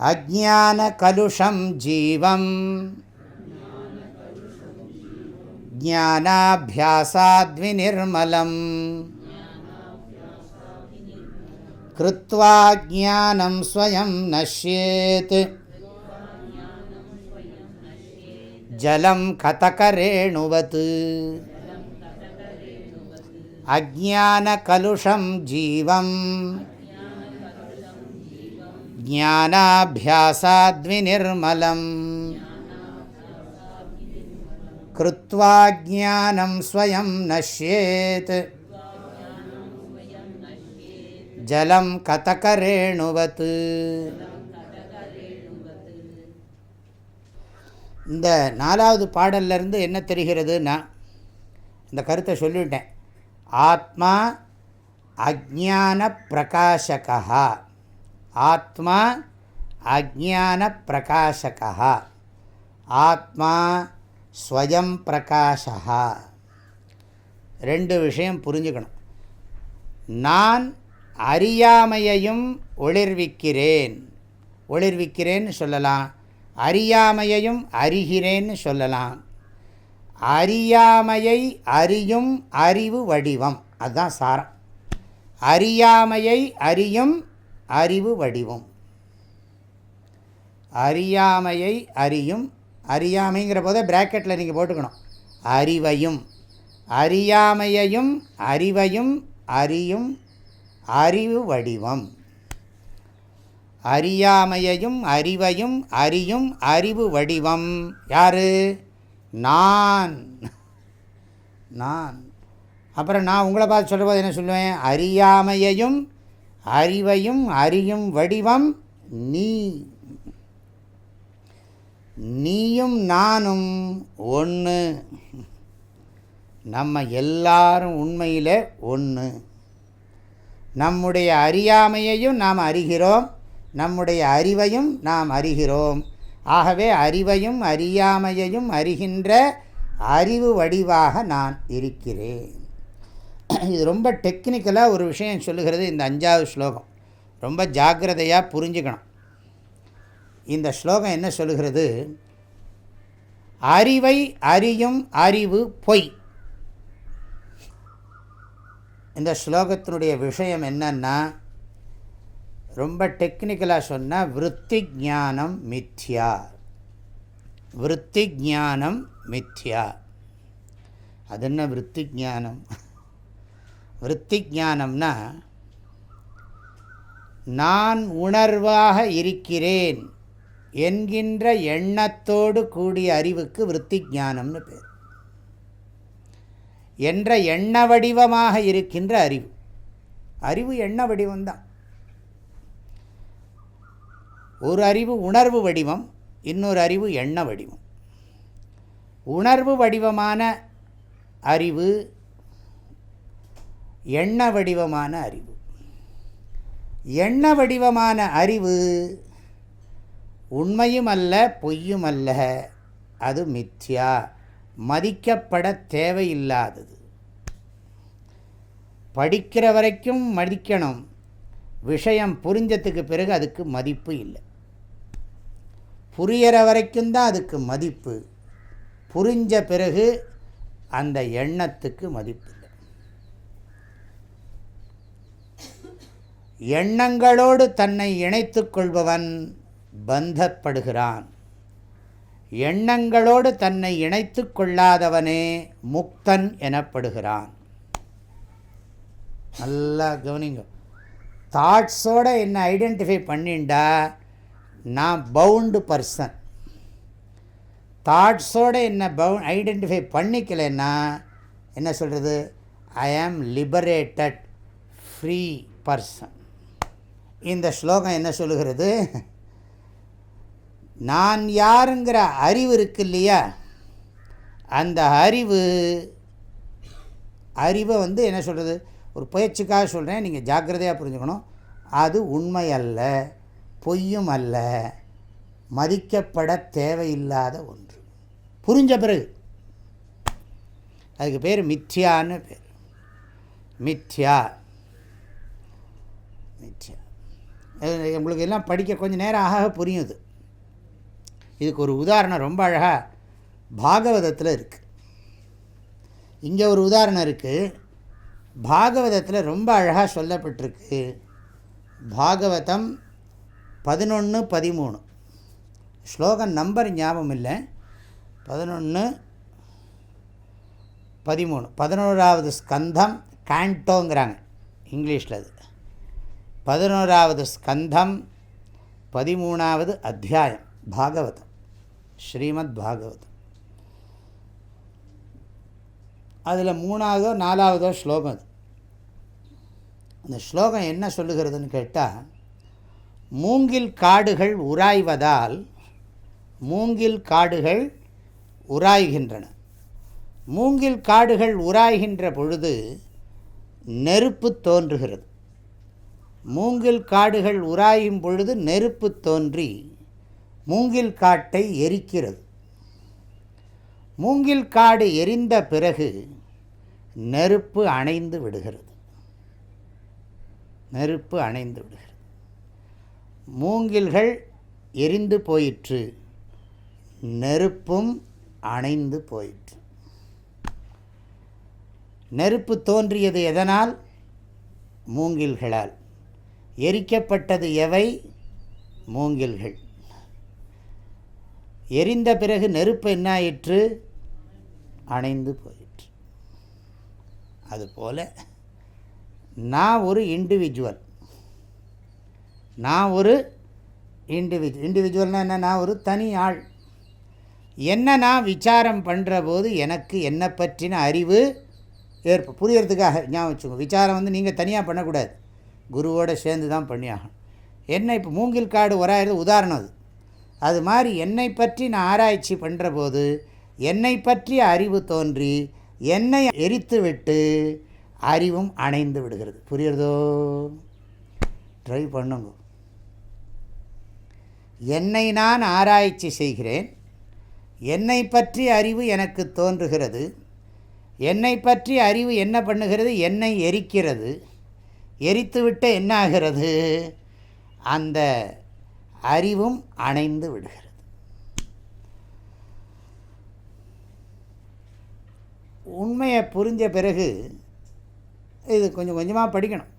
अज्ञानकलुषं जीवम्। ज्ञानाभ्यासाद्विनिर्मलम्। कृत्वा ज्ञानं स्वयं नश्येत् जलं कतकरेणुवत् अज्ञानकलुषं जीवम् ज्ञानाभ्यासाद्विनिर्मलम् कृत्वा ज्ञानं स्वयं नश्येत् जलं कतकरेणुवत् இந்த நாலாவது பாடல்லேருந்து என்ன தெரிகிறதுனா இந்த கருத்தை சொல்லிவிட்டேன். ஆத்மா அஜான பிரகாசகா ஆத்மா அஜான பிரகாசகா ஆத்மா ஸ்வயம் பிரகாஷா ரெண்டு விஷயம் புரிஞ்சுக்கணும். நான் அறியாமையையும் ஒளிர்விக்கிறேன். ஒளிர்விக்கிறேன்னு சொல்லலாம். அறியாமையையும் அறிகிறேன்னு சொல்லலாம். அறியாமையை அறியும் அறிவு வடிவம். அதுதான் சாரம். அறியாமையை அறியும் அறிவு வடிவம். அறியாமையை அறியும் அறியாமைங்கிற போதே ப்ராக்கெட்டில் நீங்கள் போட்டுக்கணும். அறிவையும் அறியாமையையும் அறிவையும் அறியும் அறிவு வடிவம். அறியாமையையும் அறிவையும் அறியும் அறிவு வடிவம். யாரு? நான். நான். அப்புறம் நான் உங்களை பார்த்து சொல்லும்போது என்ன சொல்லுவேன்? அறியாமையையும் அறிவையும் அறியும் வடிவம் நீ. நீயும் நானும் ஒன்று நம்ம எல்லாரும் உண்மையில் ஒன்று நம்முடைய அறியாமையையும் நாம் அறிகிறோம். நம்முடைய அறிவையும் நாம் அறிகிறோம். ஆகவே அறிவையும் அறியாமையையும் அறிகின்ற அறிவு வடிவாக நான் இருக்கிறேன். இது ரொம்ப டெக்னிக்கலாக ஒரு விஷயம் சொல்லுகிறது இந்த அஞ்சாவது ஸ்லோகம். ரொம்ப ஜாக்கிரதையாக புரிஞ்சுக்கணும். இந்த ஸ்லோகம் என்ன சொல்லுகிறது? அறிவை அறியும் அறிவு பொய். இந்த ஸ்லோகத்தினுடைய விஷயம் என்னன்னா ரொம்ப டெக்னிக்கலாக சொன்னால் விற்பி ஜானம் மித்யா. விற்பி ஜானம் மித்யா. அது என்ன விற்பி ஜானம் விற்பி ஜானம்னா நான் உணர்வாக இருக்கிறேன் என்கின்ற எண்ணத்தோடு கூடிய அறிவுக்கு விற்பி ஜானம்னு பேர். என்ற எண்ண வடிவமாக இருக்கின்ற அறிவு. அறிவு எண்ண வடிவம்தான். ஒரு அறிவு உணர்வு வடிவம் இன்னொரு அறிவு எண்ண வடிவம். உணர்வு வடிவமான அறிவு எண்ண வடிவமான அறிவு. எண்ண வடிவமான அறிவு உண்மையும் அல்ல பொய்யும் அல்ல அது மித்யா மதிக்கப்பட தேவையில்லாதது. படிக்கிற வரைக்கும் மதிக்கணும். விஷயம் புரிஞ்சதுக்கு பிறகு அதுக்கு மதிப்பு இல்லை. புரியிற வரைக்கும் தான் அதுக்கு மதிப்பு. புரிஞ்ச பிறகு அந்த எண்ணத்துக்கு மதிப்பு இல்லை. எண்ணங்களோடு தன்னை இணைத்து கொள்பவன் பந்தப்படுகிறான். எண்ணங்களோடு தன்னை இணைத்து கொள்ளாதவனே முக்தன் எனப்படுகிறான். நல்லா கவனிங்க. தாட்ஸோடு என்னை ஐடென்டிஃபை பண்ணிண்டா நான் பவுண்டு பர்சன் தாட்ஸோடு என்ன பவு ஐடென்டிஃபை பண்ணிக்கலைன்னா என்ன சொல்கிறது ஐ ஆம் லிபரேட்டட் ஃப்ரீ பர்சன் இந்த ஸ்லோகம் என்ன சொல்லுகிறது? நான் யாருங்கிற அறிவு இருக்கு இல்லையா? அந்த அறிவு அறிவை வந்து என்ன சொல்கிறது ஒரு பயிற்சிக்காக சொல்கிறேன் நீங்கள் ஜாக்கிரதையாக புரிஞ்சுக்கணும். அது உண்மை அல்ல. பொய்யும் அல்ல மதிக்கப்பட தேவையில்லாத ஒன்று. புரிஞ்ச பிறகு. அதுக்கு பேர் மித்யான்னு பேர். மித்யா. மித்யா. உங்களுக்கு எல்லாம் படிக்க கொஞ்சம் நேரம் ஆக புரியுது. இதுக்கு ஒரு உதாரணம் ரொம்ப அழகாக பாகவதத்தில் இருக்குது இங்கே ஒரு உதாரணம் இருக்குது பாகவதத்தில் ரொம்ப அழகாக சொல்லப்பட்டிருக்கு. பாகவதம் பதினொன்று பதிமூணு. ஸ்லோகம் நம்பர் ஞாபகம் இல்லை. பதினொன்று பதிமூணு. பதினோராவது ஸ்கந்தம் கேண்டோங்கிறாங்க. இங்கிலீஷில் அது. பதினோராவது ஸ்கந்தம் பதிமூணாவது அத்தியாயம் பாகவதம். ஸ்ரீமத் பாகவதம். அதில் மூணாவதோ நாலாவதோ ஸ்லோகம் அது. அந்த ஸ்லோகம் என்ன சொல்லுகிறதுன்னு கேட்டால் மூங்கில் காடுகள் உராய்வதால் மூங்கில் காடுகள் உராய்கின்றன. மூங்கில் காடுகள் உராய்கின்ற பொழுது நெருப்பு தோன்றுகிறது. மூங்கில் காடுகள் உராயும் பொழுது நெருப்பு தோன்றி மூங்கில் காட்டை எரிக்கிறது. மூங்கில் காடு எரிந்த பிறகு நெருப்பு அணைந்து விடுகிறது. நெருப்பு அணைந்து விடுகிறது. மூங்கில்கள் எரிந்து போயிற்று. நெருப்பும் அணைந்து போயிற்று. நெருப்பு தோன்றியது எதனால்? மூங்கில்களால். எரிக்கப்பட்டது எவை? மூங்கில்கள். எரிந்த பிறகு நெருப்பு என்ன ஆயிற்று அணைந்து போயிற்று. அதுபோல் நான் ஒரு இண்டிவிஜுவல் நான் ஒரு இண்டிவிஜு இண்டிவிஜுவல்னால் என்ன? நான் ஒரு தனி ஆள். என்ன நான் விசாரம் பண்ணுற போது எனக்கு என்னை பற்றின அறிவு ஏற்ப புரியறதுக்காக ஞாபகம் வச்சுக்கோங்க விசாரம் வந்து நீங்கள் தனியாக பண்ணக்கூடாது. குருவோடு சேர்ந்து தான் பண்ணியாகணும். என்ன இப்போ மூங்கில் காடு வராது உதாரணம் அது. அது மாதிரி என்னை பற்றி நான் ஆராய்ச்சி பண்ணுற போது என்னை பற்றிய அறிவு தோன்றி என்னை எரித்து விட்டு அறிவும் அணைந்து விடுகிறது. புரியுறதோ? ட்ரை பண்ணுங்க. என்னை நான் ஆராய்ச்சி செய்கிறேன். என்னை பற்றி அறிவு எனக்கு தோன்றுகிறது. என்னை பற்றி அறிவு என்ன பண்ணுகிறது? என்னை எரிக்கிறது. எரித்துவிட்ட என்ன ஆகிறது அந்த அறிவும் அணைந்து விடுகிறது. உண்மையை புரிஞ்ச பிறகு இது கொஞ்சம் கொஞ்சமாக படிக்கணும்.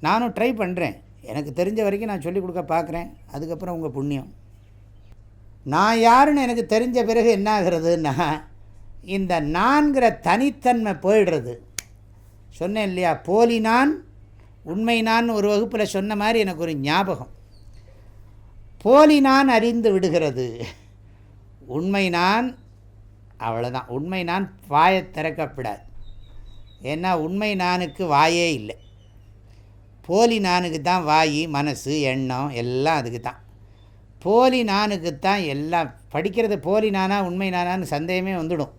நானும் ட்ரை பண்ணுறேன் எனக்கு தெரிஞ்ச வரைக்கும் நான் சொல்லிக் கொடுக்க பார்க்குறேன். அதுக்கப்புறம் உங்கள் புண்ணியம். நான் யாருன்னு எனக்கு தெரிஞ்ச பிறகு என்ன ஆகிறதுன்னா இந்த நான்கிற தனித்தன்மை போயிடுறது. சொன்னேன் இல்லையா போலி நான் உண்மை நான் ஒரு வகுப்பில் சொன்ன மாதிரி எனக்கு ஒரு ஞாபகம். போலி நான் அறிந்து விடுகிறது. உண்மை நான் அவ்வளோதான் உண்மை நான் வாயை திறக்கப்படாது ஏன்னா உண்மை நானுக்கு வாயே இல்லை. போலி நானுக்கு தான் வாய் மனசு எண்ணம் எல்லாம் அதுக்கு தான் போலி நானுக்கு தான் எல்லாம் படிக்கிறது போலி நானா உண்மை நானான்னு சந்தேகமே வந்துடும்.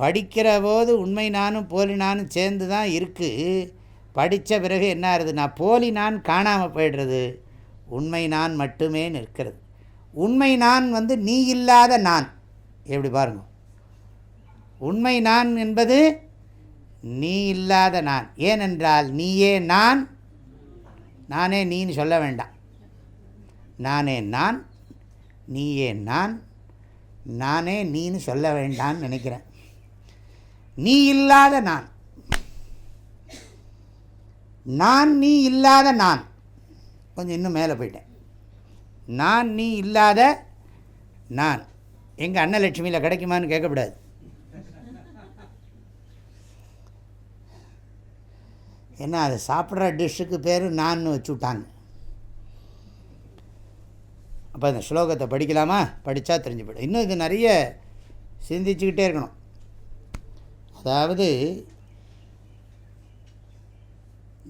படிக்கிற போது உண்மை நானும் போலி நானும் சேர்ந்து தான் இருக்குது படித்த பிறகு என்ன ஆகுது? நான் போலி நான் காணாமல் போய்டுறது. உண்மை நான் மட்டுமே நிற்கிறது. உண்மை நான் வந்து நீ இல்லாத நான். எப்படி பாருங்க. உண்மை நான் என்பது நீ இல்லாத நான். ஏனென்றால் நீயே நான். நானே நீன்னு சொல்ல வேண்டாம். நானே நான். நீயே நான். நானே நீன்னு சொல்ல வேண்டான்னு நினைக்கிறேன். நீ இல்லாத நான். நான் நீ இல்லாத நான். கொஞ்சம் இன்னும் மேலே போயிட்டேன். நான் நீ இல்லாத நான். எங்கள் அன்னலட்சுமியில் கிடைக்குமான்னு கேட்கக்கூடாது. ஏன்னா அதை சாப்பிட்ற டிஷ்ஷுக்கு பேர் நான் வச்சு விட்டாங்க. அப்போ அந்த ஸ்லோகத்தை படிக்கலாமா? படித்தா தெரிஞ்சு போய்டும். இன்னும் இது நிறைய சிந்திச்சுக்கிட்டே இருக்கணும். அதாவது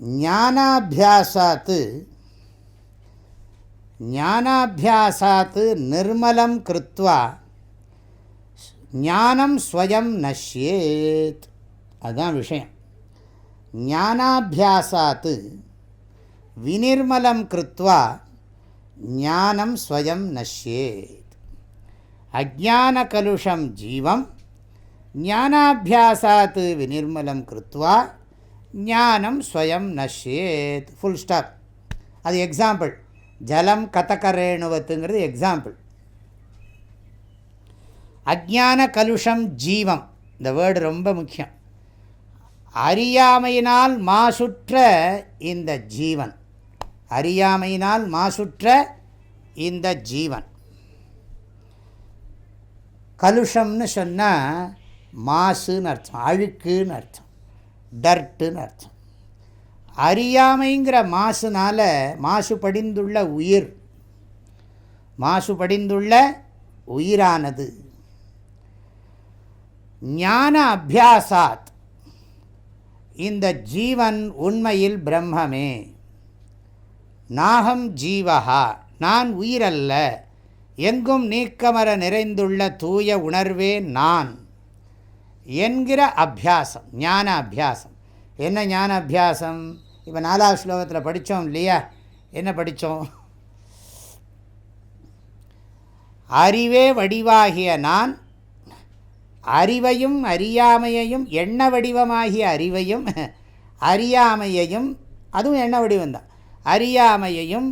ஞானாபியாசாத்து ஞானாபியாசாத்து நிர்மலம் கிருத்வா ஞானம் ஸ்வயம் நஷ்யேத். அதுதான் விஷயம். ஞானாபியாசாத்து வினிர்மலம் கிருத்வா ஞானம் ஸ்வயம் நஷ்யேத். அஜான கலுஷம் ஜீவம் ஞானாபியாசாத் விநிர்மலம் கிருத்வா ஞானம் ஸ்வயம் நஷ்யேத். ஃபுல் ஸ்டாப் அது எக்ஸாம்பிள் ஜலம் கதகரேணுவத்துங்கிறது எக்ஸாம்பிள் அஜான கலுஷம் ஜீவம். இந்த வேர்டு ரொம்ப முக்கியம். அறியாமையினால் மாசுற்ற இந்த ஜீவன். அறியாமையினால் மாசுற்ற இந்த ஜீவன். கலுஷம்னு சொன்னால் மாசுன்னு அர்த்தம் அழுக்குன்னு அர்த்தம் டர்ட்டுன்னு அர்த்தம். அறியாமைங்கிற மாசுனால் மாசுபடிந்துள்ள உயிர் மாசுபடிந்துள்ள உயிரானது. ஞான அபியாசாத் இந்த ஜீவன் உண்மையில் பிரம்மமே. நாகம் ஜீவகா நான் உயிரல்ல. எங்கும் நீக்கமர நிறைந்துள்ள தூய உணர்வே நான். என்கிற அபியாசம் ஞான அபியாசம் என்ன ஞான அபியாசம் இப்போ நாலாவது ஸ்லோகத்தில் படித்தோம் இல்லையா? என்ன படித்தோம் அறிவே வடிவாகிய நான் அறிவையும் அறியாமையையும் எண்ண வடிவமாகிய அறிவையும் அறியாமையையும் அதுவும் எண்ண வடிவம்தான். அறியாமையையும்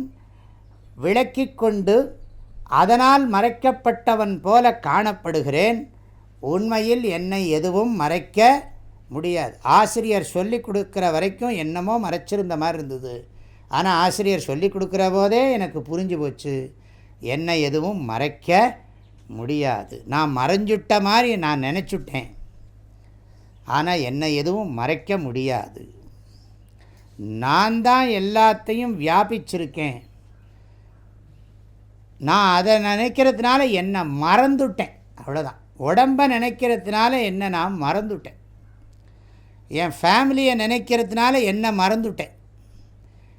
விளக்கி கொண்டு அதனால் மறைக்கப்பட்டவன் போல காணப்படுகிறேன். உண்மையில் என்னை எதுவும் மறைக்க முடியாது. ஆசிரியர் சொல்லிக் கொடுக்குற வரைக்கும் என்னமோ மறைச்சிருந்த மாதிரி இருந்தது. ஆனால் ஆசிரியர் சொல்லிக் கொடுக்குற போதே எனக்கு புரிஞ்சு போச்சு. என்னை எதுவும் மறைக்க முடியாது. நான் மறைஞ்சுட்ட மாதிரி நான் நினச்சுட்டேன். ஆனால் என்னை எதுவும் மறைக்க முடியாது. நான் தான் எல்லாத்தையும் வியாபிச்சிருக்கேன். நான் அதை நினைக்கிறதுனால என்னை மறந்துட்டேன். அவ்வளோதான் உடம்பை நினைக்கிறதுனால என்ன நான் மறந்துட்டேன். என் ஃபேமிலியை நினைக்கிறதுனால என்ன மறந்துட்டேன்.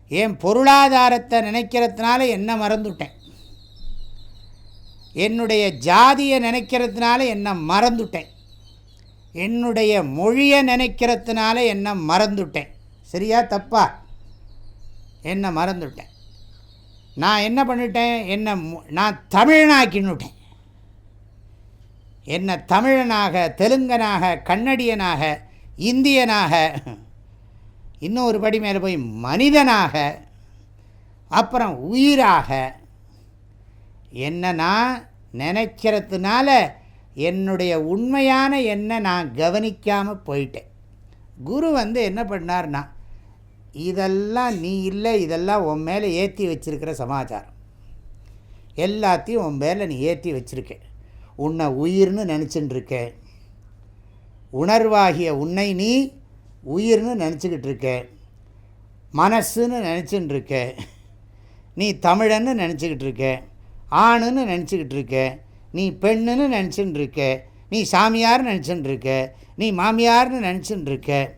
என் பொருளாதாரத்தை நினைக்கிறதுனால என்ன மறந்துட்டேன். என்னுடைய ஜாதியை நினைக்கிறதுனால என்னை மறந்துட்டேன். என்னுடைய மொழியை நினைக்கிறதுனால என்னை மறந்துட்டேன். சரியா தப்பா? என்னை மறந்துட்டேன். நான் என்ன பண்ணிட்டேன்? என்னை நான் தமிழனாக்கின்னுட்டேன். என்னை தமிழனாக தெலுங்கனாக கன்னடியனாக இந்தியனாக இன்னும் ஒரு படி மேலே போய் மனிதனாக அப்புறம் உயிராக என்ன நான் நினைக்கிறதுனால என்னுடைய உண்மையான எண்ணை நான் கவனிக்காமல் போயிட்டேன். குரு வந்து என்ன பண்ணார்னா இதெல்லாம் நீ இல்லை இதெல்லாம் உன் மேலே ஏற்றி வச்சிருக்கிற சமாச்சாரம். எல்லாத்தையும் உன் மேலே நீ ஏற்றி வச்சுருக்க. உன்னை உயிர்னு நினச்சிட்டுருக்க உணர்வாகிய உன்னை நீ உயிர்னு நினச்சிக்கிட்டு இருக்க மனசுன்னு நினச்சின்னு இருக்க நீ தமிழன்னு நினச்சிக்கிட்டு இருக்க ஆணுன்னு நினச்சிக்கிட்டு இருக்க நீ பெண்ணுன்னு நினச்சின்னு இருக்க நீ சாமியார்னு நினச்சின்னு இருக்க நீ மாமியார்னு நினச்சின்னு இருக்க.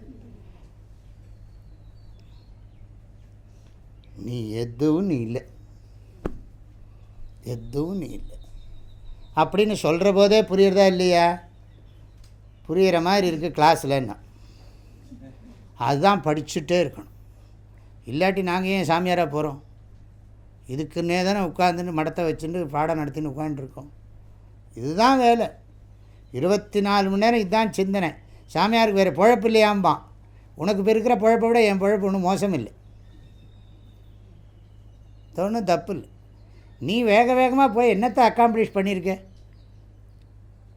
நீ எதுவும் நீ இல்லை. எதுவும் நீ இல்லை. அப்படின்னு சொல்கிற போதே புரியுறதா இல்லையா? புரிகிற மாதிரி இருக்குது கிளாஸில்னா அதுதான் படிச்சுட்டே இருக்கணும். இல்லாட்டி நாங்கள் ஏன் சாமியாராக போகிறோம் இதுக்குன்னே தானே உட்காந்துன்னு மடத்தை வச்சுட்டு பாடம் நடத்தின்னு உட்காந்துருக்கோம் இதுதான் வேலை. இருபத்தி நாலு மணி நேரம் இதுதான் சிந்தனை. சாமியாருக்கு வேறு பழப்பு இல்லையாம்பான். உனக்கு இப்போ இருக்கிற பழப்பை விட என் பழப்பு ஒன்றும் மோசம் இல்லை ஒன்றும் தப்பு இல்லை நீ வேக வேகமாக போய் என்னத்தை அக்காம்ப்ளிஷ் பண்ணியிருக்க?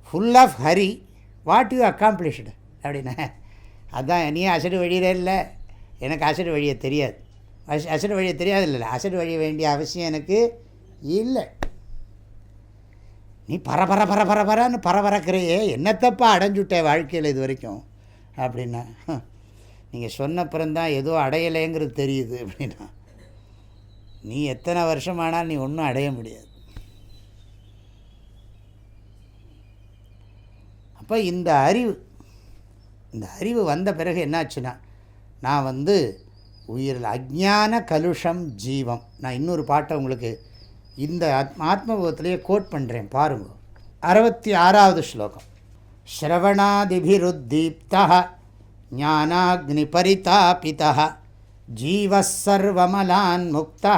Full of hurry what you accomplished அப்படின்னா அதுதான் நீ அசடு வழியில இல்லை. எனக்கு அசடு வழியை தெரியாது. அஸ் அசடு வழியை தெரியாது இல்லை அசடு வழிய வேண்டிய அவசியம் எனக்கு இல்லை. நீ பரபர பரபரபரன்னு பரபரக்கிறையே என்னத்தப்பா அடைஞ்சுட்டே வாழ்க்கையில் இது வரைக்கும்? அப்படின்னா நீங்கள் சொன்னப்புறந்தான் ஏதோ அடையலைங்கிறது தெரியுது அப்படின்னா நீ எத்தனை வருஷமானால் நீ ஒன்றும் அடைய முடியாது. அப்போ இந்த அறிவு இந்த அறிவு வந்த பிறகு என்னாச்சுன்னா நான் வந்து உயிரில். அஜான கலுஷம் ஜீவம். நான் இன்னொரு பாட்டை உங்களுக்கு இந்த ஆத்மபோதத்திலேயே கோட் பண்ணுறேன் பாருங்க. அறுபத்தி ஆறாவது ஸ்லோகம். ஸ்ரவணாதிபிருத்தீப்தா ஞானாக்னி பரிதாபிதா ஜீவசர்வமலான் முக்தா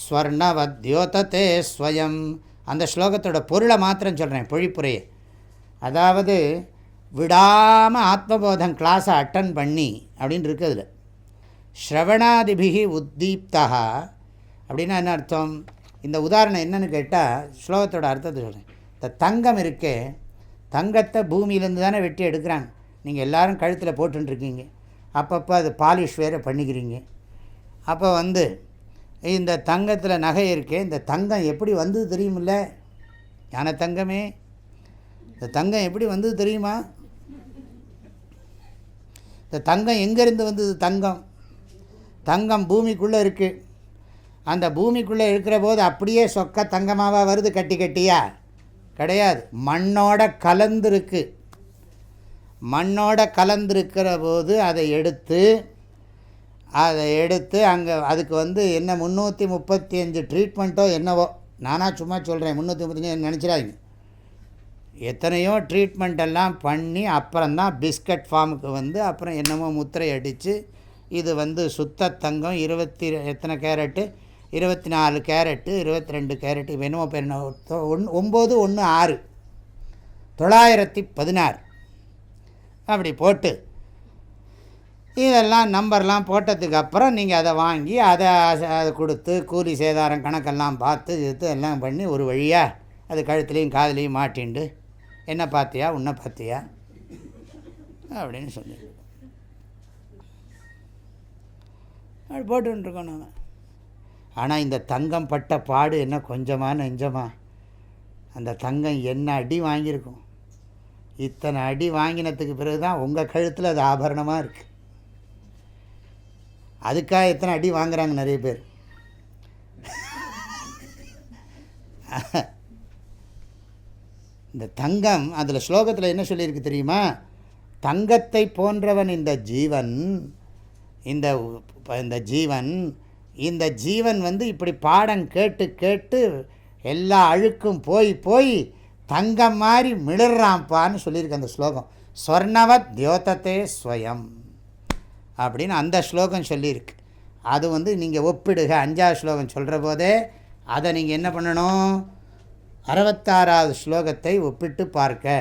ஸ்வர்ணவத்யோதே ஸ்வயம் அந்த ஸ்லோகத்தோட பொருளை மாத்திரம் சொல்கிறேன் பொழிப்புரையை அதாவது விடாமல் ஆத்மபோதம் கிளாஸை அட்டன் பண்ணி அப்படின்னு இருக்குது அதில் ஸ்ரவணாதிபிகி உத்தீப்தா அப்படின்னா என்ன அர்த்தம்? இந்த உதாரணம் என்னன்னு கேட்டால் ஸ்லோகத்தோட அர்த்தத்தை சொல்கிறேன் இந்த தங்கம் இருக்கே தங்கத்தை பூமியிலேருந்து தானே வெட்டி எடுக்கிறாங்க. நீங்கள் எல்லோரும் கழுத்தில் போட்டுருக்கீங்க அப்பப்போ அது பாலிஷ் வேறு பண்ணிக்கிறீங்க. அப்போ வந்து இந்த தங்கத்தில் நகை இருக்கே இந்த தங்கம் எப்படி வந்தது தெரியுமில்ல? ஞான தங்கமே. இந்த தங்கம் எப்படி வந்தது தெரியுமா? இந்த தங்கம் எங்கேருந்து வந்தது தங்கம்? தங்கம் பூமிக்குள்ளே இருக்குது அந்த பூமிக்குள்ளே இருக்கிற போது அப்படியே சொக்க தங்கமாவா வருது கட்டி கட்டியா? கிடையாது. மண்ணோட கலந்துருக்கு. மண்ணோட கலந்துருக்கிற போது அதை எடுத்து அதை எடுத்து அங்கே அதுக்கு வந்து என்ன முந்நூற்றி முப்பத்தி அஞ்சு ட்ரீட்மெண்ட்டோ என்னவோ. நானாக சும்மா சொல்கிறேன் முந்நூற்றி முப்பத்தஞ்சு நினச்சிடாதீங்க. எத்தனையோ ட்ரீட்மெண்ட் எல்லாம் பண்ணி அப்புறம்தான் பிஸ்கட் ஃபார்முக்கு வந்து அப்புறம் என்னமோ முத்திரை அடித்து இது வந்து சுத்த தங்கம் இருபத்தி எத்தனை கேரட்டு? இருபத்தி நாலு கேரட்டு இருபத்தி ரெண்டு கேரட்டு என்னமோ பேர் ஒன் ஒம்பது ஒன்று ஆறு. தொள்ளாயிரத்தி பதினாறு. அப்படி போட்டு இதெல்லாம் நம்பர்லாம் போட்டதுக்கு அப்புறம் நீங்கள் அதை வாங்கி அதை அதை கொடுத்து கூலி சேதாரம் கணக்கெல்லாம் பார்த்து இது எல்லாம் பண்ணி ஒரு வழியாக அது கழுத்துலேயும் காதுலேயும் மாட்டிண்டு என்ன பார்த்தியா? உன்னை பார்த்தியா? அப்படின்னு சொல்லி. அப்படி போட்டுருக்கோம் நாங்கள் ஆனால் இந்த தங்கம் பட்ட பாடு என்ன கொஞ்சமாக நெஞ்சமா? அந்த தங்கம் என்ன அடி வாங்கியிருக்கும்? இத்தனை அடி வாங்கினதுக்கு பிறகு தான் உங்கள் கழுத்தில் அது ஆபரணமாக இருக்குது அதுக்காக எத்தனை அடி வாங்குகிறாங்க நிறைய பேர்? இந்த தங்கம் அதில் ஸ்லோகத்தில் என்ன சொல்லியிருக்கு தெரியுமா? தங்கத்தை போன்றவன் இந்த ஜீவன் இந்த இந்த ஜீவன் இந்த ஜீவன் வந்து இப்படி பாடம் கேட்டு கேட்டு எல்லா அழுக்கும் போய் போய் தங்கம் மாதிரி மிளறான்ப்பான்னு சொல்லியிருக்கு அந்த ஸ்லோகம். ஸ்வர்ணவத் தியோதத்தே ஸ்வயம் அப்படின்னு அந்த ஸ்லோகம் சொல்லியிருக்கு. அது வந்து நீங்கள் ஒப்பிடுக. அஞ்சாவது ஸ்லோகம் சொல்கிற போதே அதை நீங்கள் என்ன பண்ணணும்? அறுபத்தாறாவது ஸ்லோகத்தை ஒப்பிட்டு பார்க்க.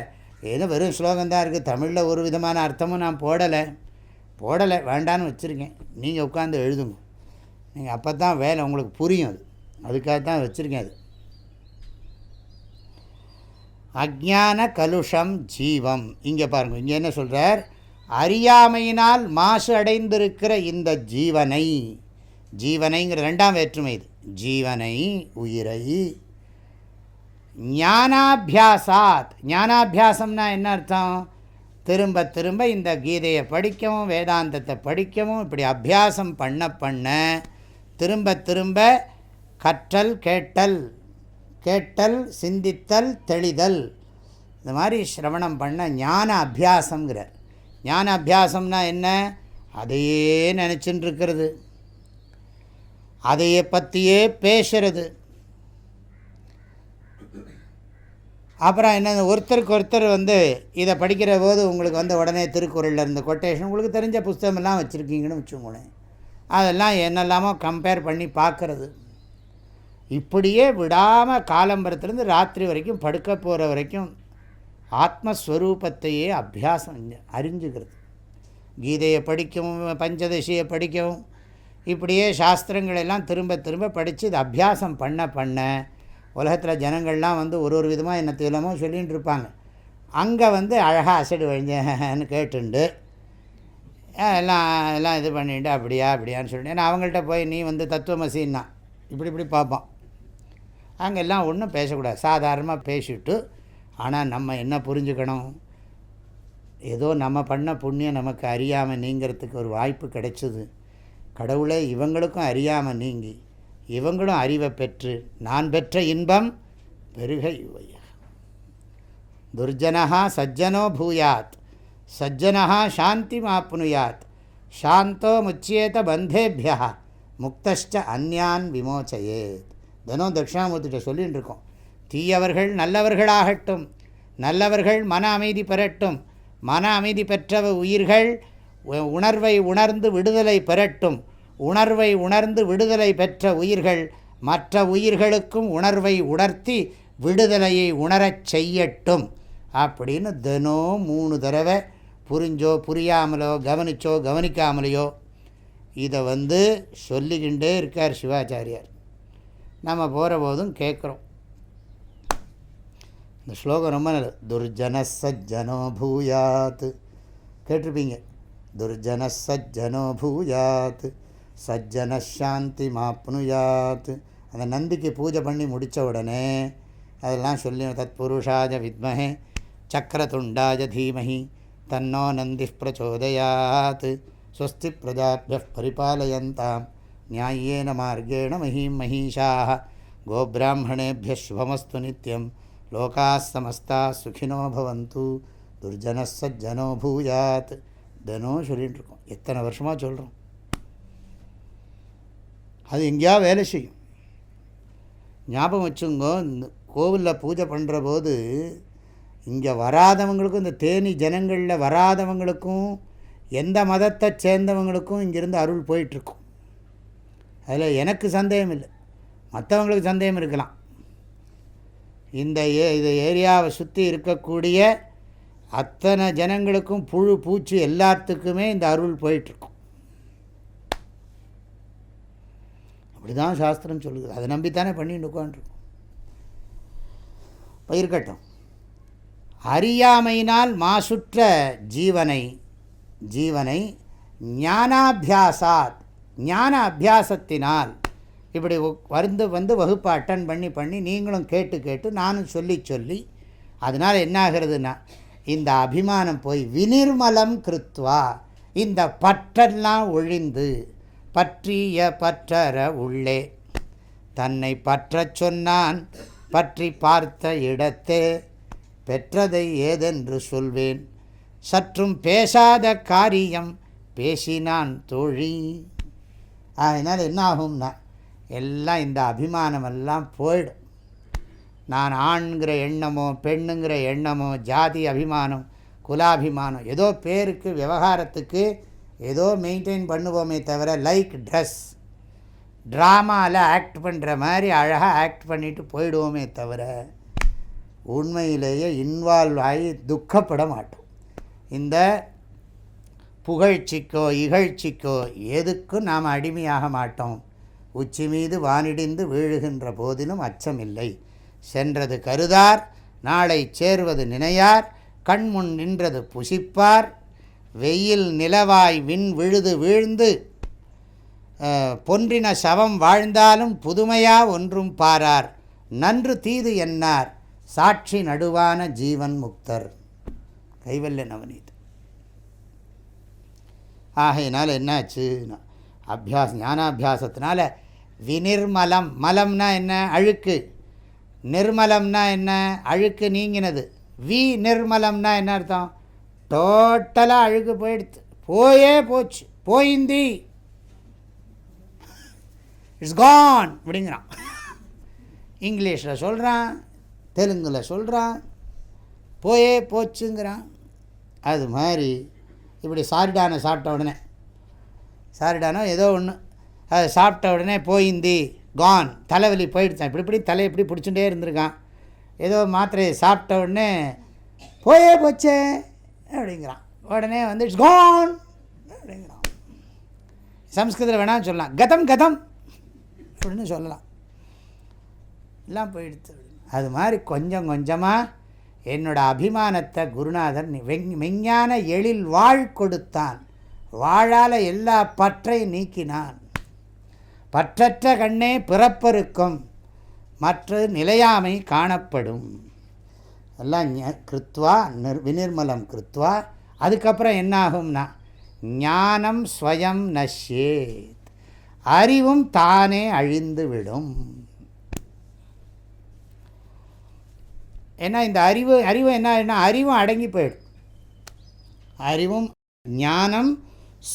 ஏதோ வெறும் ஸ்லோகம்தான் இருக்குது தமிழில் ஒரு விதமான அர்த்தமும் நான் போடலை. போடலை வேண்டான்னு வச்சுருக்கேன். நீங்கள் உட்காந்து எழுதுங்க. நீங்கள் அப்போ தான் வேலை உங்களுக்கு புரியும் அது. அதுக்காக தான் வச்சுருக்கேன் அது. அஜான கலுஷம் ஜீவம். இங்கே பாருங்கள் இங்கே என்ன சொல்கிறார் அறியாமையினால் மாசு அடைந்திருக்கிற இந்த ஜீவனை ஜீவனைங்கிற ரெண்டாம் வேற்றுமை இது. ஜீவனை உயிரை ஞானாபியாசாத். ஞானாபியாசம்னா என்ன அர்த்தம்? திரும்ப திரும்ப இந்த கீதையை படிக்கவும் வேதாந்தத்தை படிக்கவும் இப்படி அபியாசம் பண்ண பண்ண திரும்ப திரும்ப கற்றல் கேட்டல் கேட்டல் சிந்தித்தல் தெளிதல். இந்த மாதிரி சிரவணம் பண்ண ஞான அபியாசங்கிறார் ஞான அபியாசம்னா என்ன? அதையே நினச்சின்னு இருக்கிறது அதையே பற்றியே பேசுறது. அப்புறம் என்ன ஒருத்தருக்கு ஒருத்தர் வந்து இதை படிக்கிற போது உங்களுக்கு வந்து உடனே திருக்குறளில் இருந்த கொட்டேஷன் உங்களுக்கு தெரிஞ்ச புஸ்தகமெல்லாம் வச்சுருக்கீங்கன்னு வச்சுக்கோங்களேன். அதெல்லாம் என்னெல்லாமோ கம்பேர் பண்ணி பார்க்குறது. இப்படியே விடாமல் காலம்பரத்துலேருந்து ராத்திரி வரைக்கும் படுக்க போகிற வரைக்கும் ஆத்மஸ்வரூபத்தையே அபியாசம் அறிஞ்சுக்கிறது. கீதையை படிக்கவும் பஞ்சதசியை படிக்கவும் இப்படியே சாஸ்திரங்களெல்லாம் திரும்ப திரும்ப படித்து இது அபியாசம் பண்ண பண்ண உலகத்தில் ஜனங்கள்லாம் வந்து ஒரு ஒரு விதமாக என்ன தெரியலமோ சொல்லிகிட்டு இருப்பாங்க. அங்கே வந்து அழகாக அசடு வழிஞ்சன்னு கேட்டுண்டு எல்லாம் எல்லாம் இது பண்ணிட்டு அப்படியா அப்படியான்னு சொல்லிட்டு ஏன்னா அவங்கள்ட்ட போய் நீ வந்து தத்துவமசின்னா இப்படி இப்படி பார்ப்போம். அங்கே எல்லாம் ஒன்றும் பேசக்கூடாது. சாதாரணமாக பேசிவிட்டு ஆனால் நம்ம என்ன புரிஞ்சுக்கணும்? ஏதோ நம்ம பண்ண புண்ணியம் நமக்கு அறியாமல் நீங்கிறதுக்கு ஒரு வாய்ப்பு கிடைச்சிது. கடவுளே இவங்களுக்கும் அறியாமல் நீங்கி இவங்களும் அறிவை பெற்று நான் பெற்ற இன்பம் பெருக இவைய. துர்ஜனா சஜ்ஜனோ பூயாத் சஜ்ஜனா சாந்தி மாப்னுயாத் சாந்தோ முச்சியேத பந்தேபியா முக்தஷ்ட அந்யான் விமோச்சையேத். தினம் தட்சிணாமூர்த்திட்ட சொல்லின்னு இருக்கோம் தீயவர்கள் நல்லவர்களாகட்டும் நல்லவர்கள் மன அமைதி பெறட்டும் மன அமைதி பெற்றவ உயிர்கள் உணர்வை உணர்ந்து விடுதலை பெறட்டும் உணர்வை உணர்ந்து விடுதலை பெற்ற உயிர்கள் மற்ற உயிர்களுக்கும் உணர்வை உணர்த்தி விடுதலையை உணரச் செய்யட்டும் அப்படின்னு தினம் மூணு தடவை புரிஞ்சோ புரியாமலோ கவனிச்சோ கவனிக்காமலையோ இதை வந்து சொல்லிக்கிண்டே இருக்கார் சிவாச்சாரியார். நம்ம போகிற போதும் கேட்குறோம். இந்த ஸ்லோகம் ரொம்ப நல்லது. துர்ஜன சஜ்ஜனோ பூயாத். கேட்டிருப்பீங்க. துர்ஜன சஜ்ஜனோ பூயாத். சஜ்ஜனஷாந்தி மாப்னுயாத். அந்த நந்திக்கு பூஜை பண்ணி முடித்த உடனே அதெல்லாம் சொல்லி தத் புருஷாய வித்மஹே சக்கரதுண்டாய தீமஹி தன்னோ நந்தி பிரச்சோதயாத். ஸ்வஸ்தி பிரஜாபிய பரிபாலயந்தாம். நியாயேன மார்கேண மஹீம் மஹீஷாः கோபிராமணேபிய சுபமஸ்து நித்தியம் லோகா சமஸ்தா சுகினோ பவந்து துர்ஜன சஜ்ஜனோ பூயாத் தினம் சொல்லிகிட்டு இருக்கோம். எத்தனை வருஷமாக சொல்கிறோம் அது எங்கேயா வேலை செய்யும். ஞாபகம் வச்சுங்கோ இந்த கோவிலில் பூஜை பண்ணுற போது இங்கே வராதவங்களுக்கும் இந்த தேனி ஜனங்களில் வராதவங்களுக்கும் எந்த மதத்தை சேர்ந்தவங்களுக்கும் இங்கேருந்து அருள் போயிட்டுருக்கும். அதில் எனக்கு சந்தேகம் இல்லை. மற்றவங்களுக்கு சந்தேகம் இருக்கலாம். இந்த ஏ இந்த ஏரியாவை சுற்றி இருக்கக்கூடிய அத்தனை ஜனங்களுக்கும் புழு பூச்சி எல்லாத்துக்குமே இந்த அருள் போயிட்டுருக்கும். அப்படி தான் சாஸ்திரம் சொல்லுது. அதை நம்பித்தானே பண்ணிட்டு உட்காந்துருக்கோம் பயிர்கட்டம் அறியாமையினால் மாசுற்ற ஜீவனை ஜீவனை ஞானாபியாசாத் ஞான அபியாசத்தினால் இப்படி வந்து வந்து வகுப்பை அட்டன் பண்ணி பண்ணி நீங்களும் கேட்டு கேட்டு நானும் சொல்லி சொல்லி அதனால் என்ன ஆகிறதுனா இந்த அபிமானம் போய் வினிர்மலம் கிருத்வா இந்த பற்றெல்லாம் ஒழிந்து பற்றிய பற்றற உள்ளே. தன்னை பற்றச் சொன்னான் பற்றி பார்த்த இடத்தே. பெற்றதை ஏதென்று சொல்வேன். சற்றும் பேசாத காரியம் பேசினான் தோழி. அதனால் என்ன ஆகும்னா எல்லாம் இந்த அபிமானமெல்லாம் போயிடும். நான் ஆண்கிற எண்ணமோ பெண்ணுங்கிற எண்ணமோ ஜாதி அபிமானம் குலாபிமானம் ஏதோ பேருக்கு விவகாரத்துக்கு ஏதோ மெயின்டைன் பண்ணுவோமே தவிர லைக் ட்ரெஸ் ட்ராமாவில் ஆக்ட் பண்ணுற மாதிரி அழகாக ஆக்ட் பண்ணிட்டு போயிடுவோமே தவிர உண்மையிலேயே இன்வால்வ் ஆகி துக்கப்பட மாட்டோம். இந்த புகழ்ச்சிக்கோ இகழ்ச்சிக்கோ எதுக்கும் நாம் அடிமையாக மாட்டோம். உச்சி மீது வானிடிந்து வீழுகின்ற போதிலும் அச்சமில்லை. சென்றது கருதார் நாளை சேர்வது நினையார் கண்முன் நின்றது புசிப்பார் வெயில் நிலவாய் விண் விழுது வீழ்ந்து பொன்றின சவம் வாழ்ந்தாலும் புதுமையா ஒன்றும் பாரார். நன்று தீது என்னார் சாட்சி நடுவான ஜீவன் முக்தர். கைவல்ய நவநீத். ஆகையினால் என்னாச்சு? அபியாஸ் ஞானாபியாசத்தினால வினிர்மலம் மலம்னா என்ன? அழுக்கு. நிர்மலம்னா என்ன? அழுக்கு நீங்கினது. வி நிர்மலம்னா என்ன அர்த்தம்? டோட்டலாக அழுக்கு போயிடுத்து. போயே போச்சு. போயிந்தி. இட்ஸ் கான் அப்படிங்கிறான். இங்கிலீஷில் சொல்கிறான் தெலுங்கில் சொல்கிறான் போயே போச்சுங்கிறான். அது மாதிரி இப்படி சாரிடானை சாப்பிட்ட உடனே சாரிடானோ ஏதோ ஒன்று அதை சாப்பிட்ட உடனே போயிந்தி கான் தலைவலி போயிடுச்சான் இப்படி இப்படி தலை இப்படி பிடிச்சுட்டே இருந்திருக்கான். ஏதோ மாத்திரையை சாப்பிட்ட உடனே போயே போச்சே. அப்படிங்கிறான். உடனே வந்து இட்ஸ் கான் அப்படிங்கிறான். சம்ஸ்கிருதத்தில் வேணாலும் சொல்லலாம். கதம் கதம் அப்படின்னு சொல்லலாம். எல்லாம் போயிடுச்சு அது மாதிரி கொஞ்சம் கொஞ்சமாக என்னோடய அபிமானத்தை குருநாதன் மெஞ்ஞான எழில் வாழ் கொடுத்தான். வாழால் எல்லா பற்றை நீக்கினான். பற்றற்ற கண்ணே பிறப்பருக்கும் மற்ற நிலையாமை காணப்படும். எல்லாம் கிருத்வா நிர் விநிர்மலம் கிருத்வா. அதுக்கப்புறம் என்னாகும்னா ஞானம் ஸ்வயம் நஷ்யேத். அறிவும் தானே அழிந்து விடும். ஏன்னா இந்த அறிவு அறிவு என்ன அறிவும் அடங்கி போயிடும். அறிவும் ஞானம்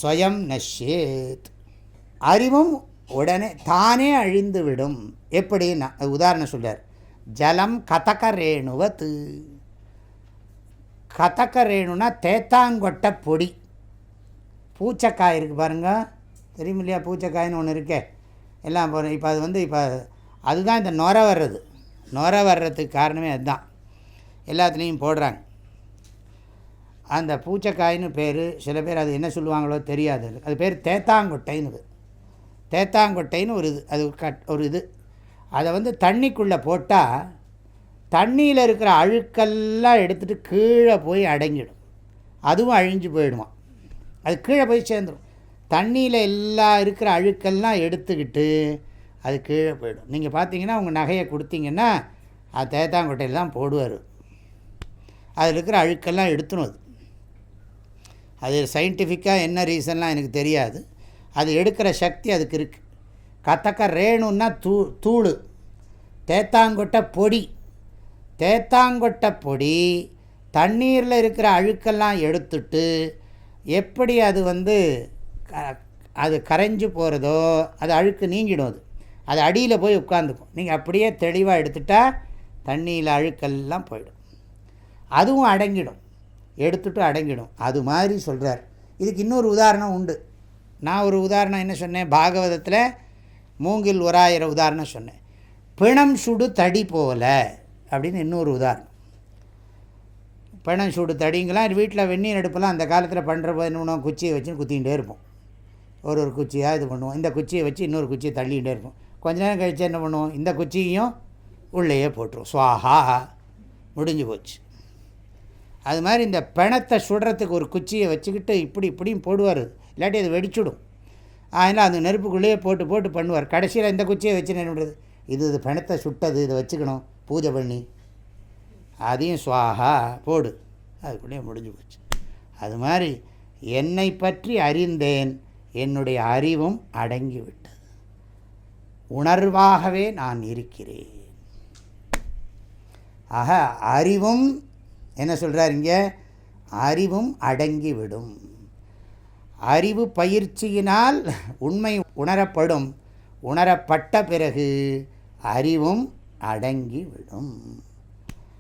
ஸ்வயம் நஷ்யேத். அறிவும் உடனே தானே அழிந்து விடும். எப்படின்னா உதாரணம் சொல்கிறார் ஜலம் கதக்க ரேணுவது கதக்க ரேணுன்னா தேத்தாங்கொட்டை பொடி. பூச்சக்காய் இருக்குது பாருங்கள் தெரியும் இல்லையா பூச்சக்காயின்னு ஒன்று இருக்கே. எல்லாம் போகிறோம் இப்போ அது வந்து இப்போ அதுதான் இந்த நொர வர்றது. நொர வர்றதுக்கு காரணமே அதுதான். எல்லாத்துலேயும் போடுறாங்க. அந்த பூச்சக்காயின்னு பேர் சில பேர் அது என்ன சொல்லுவாங்களோ தெரியாது. அது பேர் தேத்தாங்கொட்டைன்னு தேத்தாங்கொட்டைன்னு ஒரு இது அது கட் ஒரு இது. அதை வந்து தண்ணிக்குள்ளே போட்டால் தண்ணியில் இருக்கிற அழுக்கெல்லாம் எடுத்துகிட்டு கீழே போய் அடங்கிடும். அதுவும் அழிஞ்சு போயிடுமா. அது கீழே போய் சேர்ந்துடும் தண்ணியில் எல்லா இருக்கிற அழுக்கெல்லாம் எடுத்துக்கிட்டு அது கீழே போயிடும். நீங்கள் பார்த்தீங்கன்னா உங்கள் நகையை கொடுத்தீங்கன்னா அது தேத்தாங்கொட்டையில் தான் போடுவார். அதில் இருக்கிற அழுக்கெல்லாம் எடுத்துணும் அது. அது சயின்டிஃபிக்காக என்ன ரீசன்லாம் எனக்கு தெரியாது. அது எடுக்கிற சக்தி அதுக்கு இருக்குது கத்தக்க ரேணுன்னா தூ தூள். தேத்தாங்கொட்டை பொடி. தேத்தாங்கொட்டை பொடி தண்ணீரில் இருக்கிற அழுக்கெல்லாம் எடுத்துட்டு எப்படி அது வந்து அது கரைஞ்சி போகிறதோ அது அழுக்கு நீங்கிடும் அது. அது அடியில் போய் உட்காந்துக்கும் நீங்கள் அப்படியே தெளிவாக எடுத்துட்டால் தண்ணியில் அழுக்கெல்லாம் போயிடும். அதுவும் அடங்கிடும். எடுத்துட்டு அடங்கிடும். அது மாதிரி சொல்கிறார் இதுக்கு இன்னொரு உதாரணம் உண்டு. நான் ஒரு உதாரணம் என்ன சொன்னேன்? பாகவதத்தில் மூங்கில் உராயிர உதாரணம் சொன்னேன். பிணம் சுடு தடி போல அப்படின்னு இன்னொரு உதாரணம். பிணம் சுடு தடிங்கெல்லாம் வீட்டில் வெந்நீர் அடுப்பெல்லாம் அந்த காலத்தில் பண்ணுற போது என்ன குச்சியை வச்சு குத்திக்கிட்டே இருப்போம். ஒரு ஒரு குச்சியாக இது பண்ணுவோம். இந்த குச்சியை வச்சு இன்னொரு குச்சியை தள்ளிக்கிட்டே இருப்போம். கொஞ்ச நேரம் கழித்து என்ன பண்ணுவோம்? இந்த குச்சியையும் உள்ளேயே போட்டுருவோம். சுவாஹா முடிஞ்சு போச்சு. அது மாதிரி இந்த பிணத்தை சுடுறதுக்கு ஒரு குச்சியை வச்சுக்கிட்டு இப்படி இப்படியும் போடுவார். இல்லாட்டி அது வெடிச்சுடும். அதனால் அந்த நெருப்புக்குள்ளேயே போட்டு போட்டு பண்ணுவார். கடைசியில் இந்த குச்சியை வச்சு நின்றுடுது இது இது பிணத்தை சுட்டது இதை வச்சுக்கணும். பூஜை பண்ணி. அதையும் சுவாகா போடு. அதுக்குள்ளேயே முடிஞ்சு போச்சு. அது மாதிரி என்னை பற்றி அறிந்தேன். என்னுடைய அறிவும் அடங்கிவிட்டது உணர்வாகவே நான் இருக்கிறேன். ஆக அறிவும் என்ன சொல்கிறார் இங்கே? அறிவும் அடங்கிவிடும் அறிவு பயிற்சியினால் உண்மை உணரப்படும். உணரப்பட்ட பிறகு அறிவும் அடங்கிவிடும்.